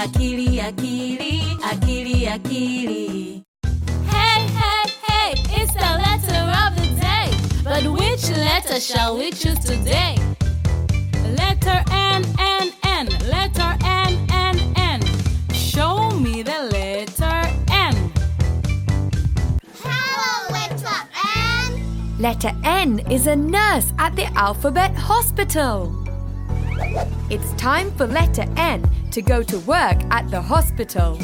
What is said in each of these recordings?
akili, akili, akili, akili. Hey, hey, hey, it's the letter of the day. But which letter shall we choose today? Letter N, N, N, letter N, N, N. Show me the letter N. Hello, letter N. Letter N is a nurse at the Alphabet Hospital. It's time for letter N to go to work at the hospital.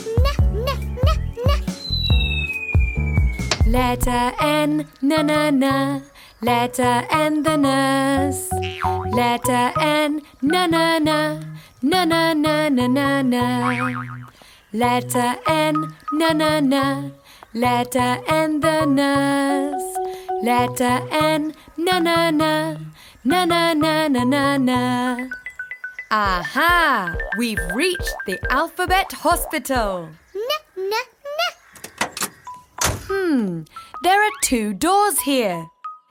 Letter N, na na na. Letter N, the nurse. Letter N, na na na. Na na na na na na. Letter N, na na na. Letter N, the nurse. Letter N, na na na. Na na na na na na. Aha! We've reached the Alphabet Hospital. N, N, N. Hmm, there are two doors here.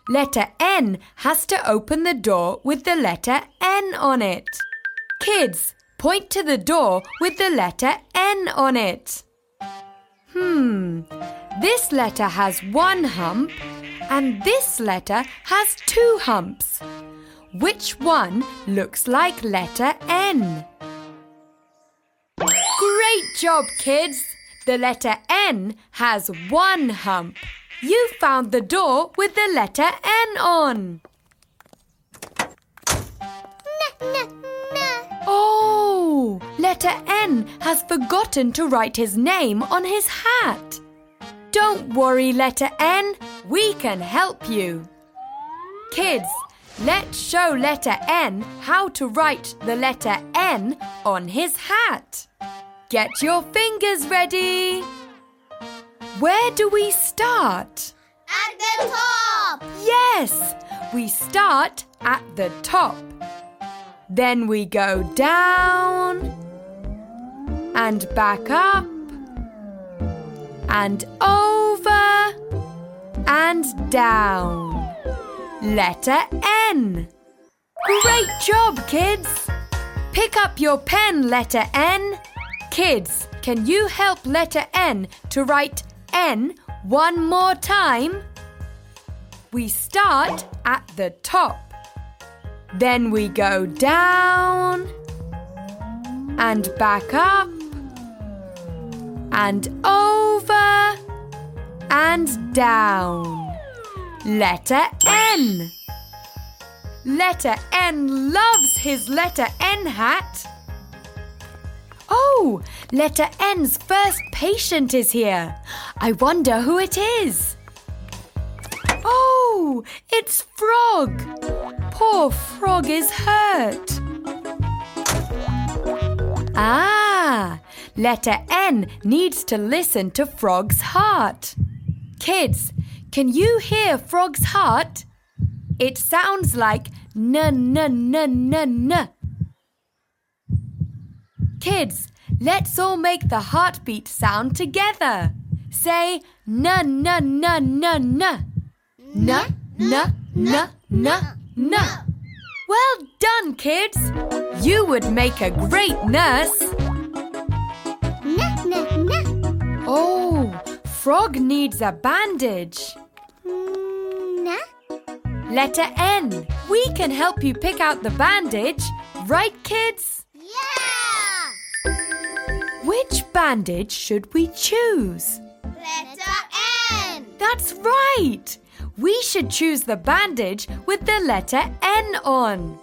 Letter N has to open the door with the letter N on it. Kids, point to the door with the letter N on it. Hmm, this letter has one hump and this letter has two humps. Which one looks like letter N? Great job, kids! The letter N has one hump. You found the door with the letter N on. Oh, letter N has forgotten to write his name on his hat. Don't worry, letter N. We can help you. Kids, let's show letter N how to write the letter N on his hat. Get your fingers ready. Where do we start? At the top. Yes, we start at the top. Then we go down and back up and over and down. Letter N. Great job, kids! Pick up your pen, letter N. Kids, can you help letter N to write N one more time? We start at the top. Then we go down and back up and over and down. Letter N. Letter N loves his letter N hat. Oh, letter N's first patient is here. I wonder who it is. Oh, it's Frog. Poor Frog is hurt. Ah, letter N needs to listen to Frog's heart. Kids, can you hear Frog's heart? It sounds like n n n n n. Kids, let's all make the heartbeat sound together. Say n n n n n. N n n n n. Well done, kids. You would make a great nurse. N, N, N. Oh, Frog needs a bandage. Letter N. We can help you pick out the bandage. Right, kids? Yeah. Which bandage should we choose? Letter N. That's right! We should choose the bandage with the letter N on.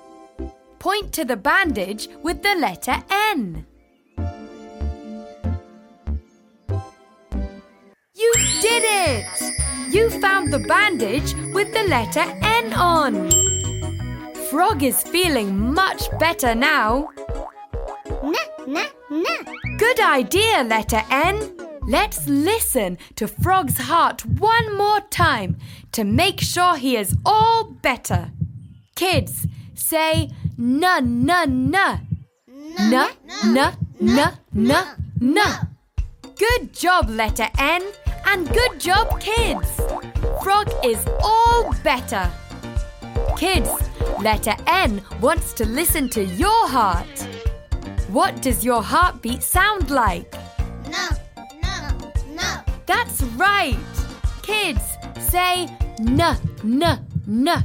Point to the bandage with the letter N. You did it! You found the bandage with the letter N on. Frog is feeling much better now. N, N, N. Good idea, letter N. Let's listen to Frog's heart one more time to make sure he is all better. Kids, say na na na. Na na na na na. Good job, letter N, and good job, kids. Frog is all better. Kids, letter N wants to listen to your heart. What does your heartbeat sound like? No, no, no. That's right. Kids, say n, n, n. No,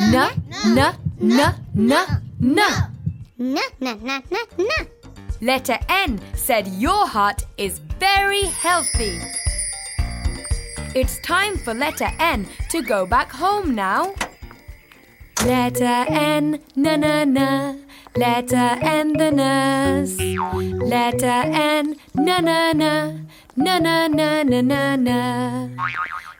N, n, n, n, n. No, no, no, no, no. Letter N said your heart is very healthy. It's time for letter N to go back home now. Letter N, na na na. Letter N, the nurse. Letter N, na na na. Na na na na na na.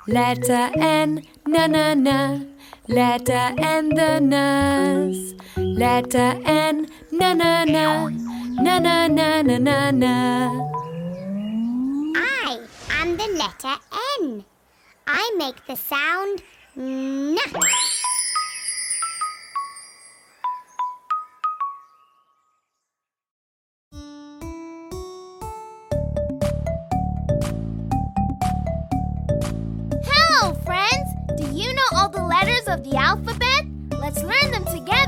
Letter N, na na na. Letter N, the nurse. Letter N, na na na. Na na na na na na. Letter N. I make the sound N. Hello, friends! Do you know all the letters of the alphabet? Let's learn them together